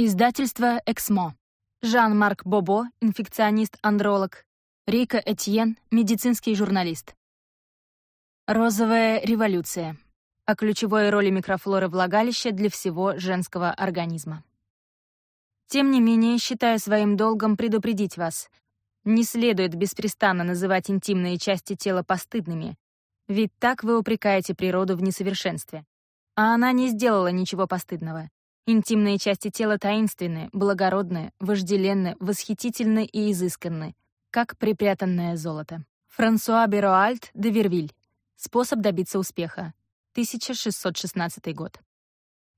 Издательство «Эксмо». Жан-Марк Бобо, инфекционист-андролог. Рика Этьен, медицинский журналист. Розовая революция. О ключевой роли микрофлоры влагалища для всего женского организма. Тем не менее, считаю своим долгом предупредить вас. Не следует беспрестанно называть интимные части тела постыдными, ведь так вы упрекаете природу в несовершенстве. А она не сделала ничего постыдного. Интимные части тела таинственны, благородны, вожделенны, восхитительны и изысканны, как припрятанное золото. Франсуа Беруальд де Вервиль. Способ добиться успеха. 1616 год.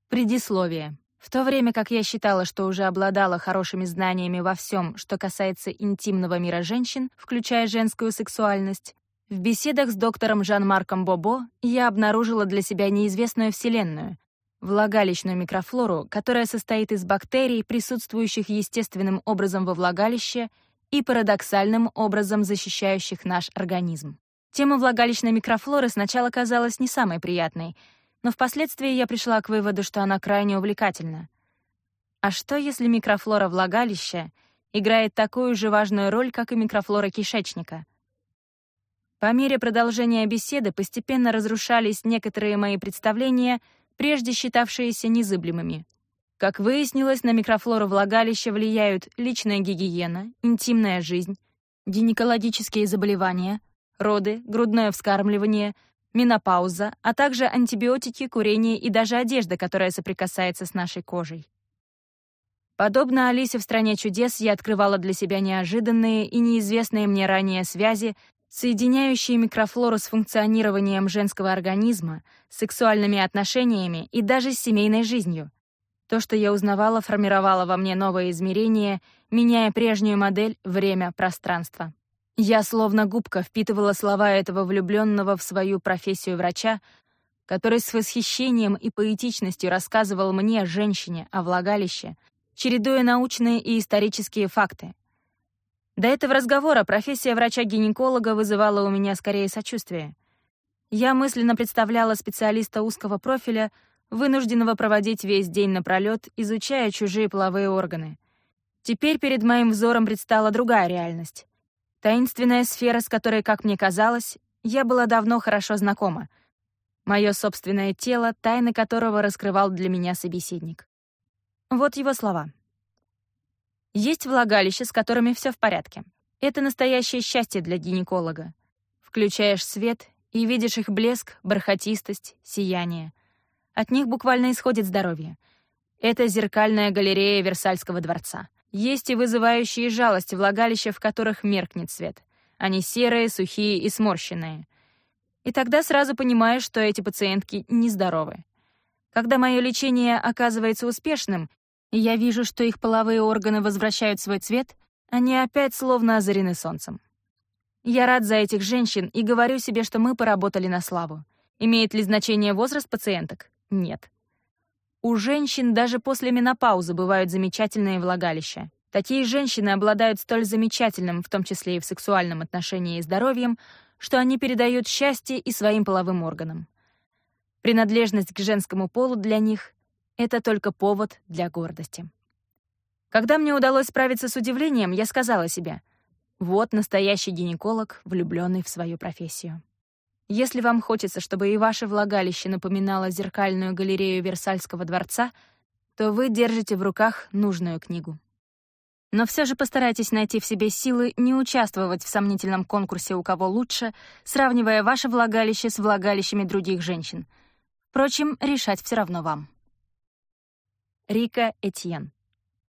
Предисловие. В то время как я считала, что уже обладала хорошими знаниями во всем, что касается интимного мира женщин, включая женскую сексуальность, в беседах с доктором Жан-Марком Бобо я обнаружила для себя неизвестную вселенную, влагалищную микрофлору, которая состоит из бактерий, присутствующих естественным образом во влагалище и парадоксальным образом защищающих наш организм. Тема влагалищной микрофлоры сначала казалась не самой приятной, но впоследствии я пришла к выводу, что она крайне увлекательна. А что, если микрофлора влагалища играет такую же важную роль, как и микрофлора кишечника — по мере продолжения беседы постепенно разрушались некоторые мои представления прежде считавшиеся незыблемыми. Как выяснилось, на микрофлору влагалища влияют личная гигиена, интимная жизнь, гинекологические заболевания, роды, грудное вскармливание, менопауза, а также антибиотики, курение и даже одежда, которая соприкасается с нашей кожей. Подобно Алисе в «Стране чудес» я открывала для себя неожиданные и неизвестные мне ранее связи соединяющие микрофлору с функционированием женского организма, сексуальными отношениями и даже с семейной жизнью. То, что я узнавала, формировало во мне новое измерение, меняя прежнюю модель «время, пространство». Я словно губка впитывала слова этого влюбленного в свою профессию врача, который с восхищением и поэтичностью рассказывал мне, женщине, о влагалище, чередуя научные и исторические факты — до этого разговора профессия врача-гинеколога вызывала у меня скорее сочувствие. Я мысленно представляла специалиста узкого профиля, вынужденного проводить весь день напролёт, изучая чужие половые органы. Теперь перед моим взором предстала другая реальность. Таинственная сфера, с которой, как мне казалось, я была давно хорошо знакома. Моё собственное тело, тайны которого раскрывал для меня собеседник. Вот его слова. Есть влагалища, с которыми все в порядке. Это настоящее счастье для гинеколога. Включаешь свет и видишь их блеск, бархатистость, сияние. От них буквально исходит здоровье. Это зеркальная галерея Версальского дворца. Есть и вызывающие жалость влагалища, в которых меркнет свет. Они серые, сухие и сморщенные. И тогда сразу понимаешь, что эти пациентки нездоровы. Когда мое лечение оказывается успешным, я вижу, что их половые органы возвращают свой цвет, они опять словно озарены солнцем. Я рад за этих женщин и говорю себе, что мы поработали на славу. Имеет ли значение возраст пациенток? Нет. У женщин даже после менопаузы бывают замечательные влагалища. Такие женщины обладают столь замечательным, в том числе и в сексуальном отношении и здоровьем, что они передают счастье и своим половым органам. Принадлежность к женскому полу для них это только повод для гордости. Когда мне удалось справиться с удивлением, я сказала себе, вот настоящий гинеколог, влюбленный в свою профессию. Если вам хочется, чтобы и ваше влагалище напоминало зеркальную галерею Версальского дворца, то вы держите в руках нужную книгу. Но все же постарайтесь найти в себе силы не участвовать в сомнительном конкурсе «У кого лучше», сравнивая ваше влагалище с влагалищами других женщин. Впрочем, решать все равно вам. Рика Этьен.